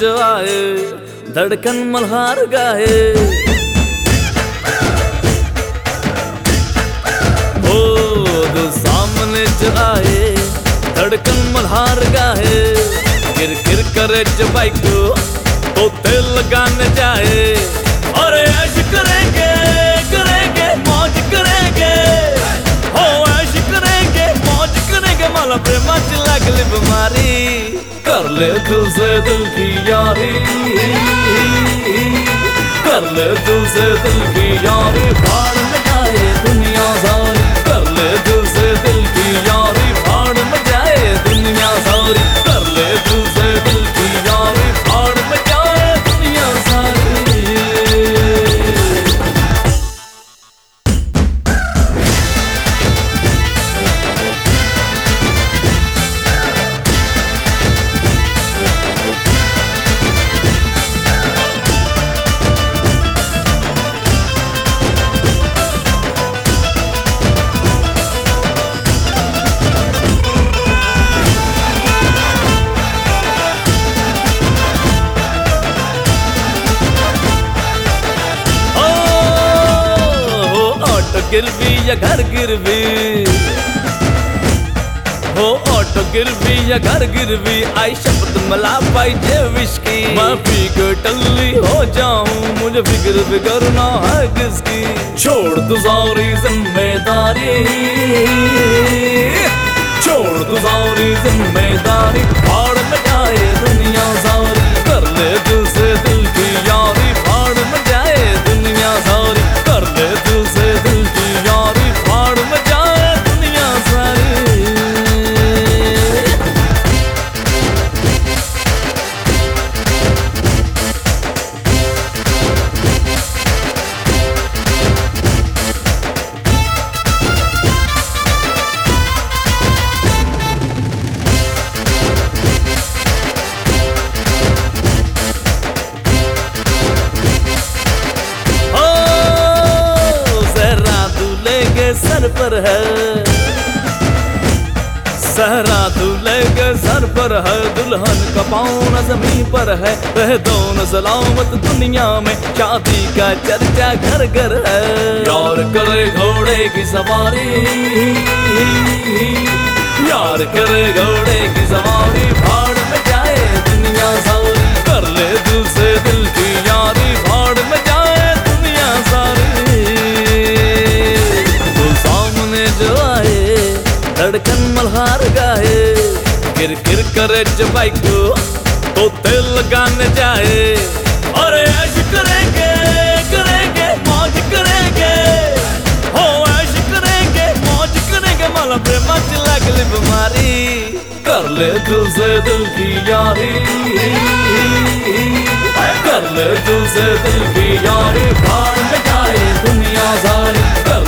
जो आए धड़कन मल्हार गाए। ओ जो सामने जो आए धड़कन मल्हार गाए। गिर गिर करे जो बाइक तो तेल लगाने जाए। और कर ले दिल से दिल की यारी गिरवी या घर गिरवी? हो ऑटो गिरवी या घर गिरवी, आई शब्द मला पाई पाहिजे विश्की मैं पी के टल्ली हो जाऊँ, मुझे फ़िक्र फ़िक्र ना है किसकी? छोड़ दो सारी ज़िम्मेदारी। सर पर है। सहरा दूल्हे के सर पर है। दुल्हन का पाँव ज़मीन पर है। वह दोनों सलामत दुनिया में शादी का चर्चा घर घर है। यार करे घोड़े की सवारी। यार करे घोड़े की सवारी, भाड़ धड़कन मल्हार गाए। गिर गिर करे जो बाइक तो तेल लगाने जाए। और ऐश करेंगे करेंगे, मौज करेंगे। हो ऐश करेंगे, मौज करेंगे, माला प्रेमा चिल्ला गली बीमारी। कर ले दिल से दिल की यारी। कर ले दिल से दिल की यारी। भाड़ जाए दुनिया सारी ले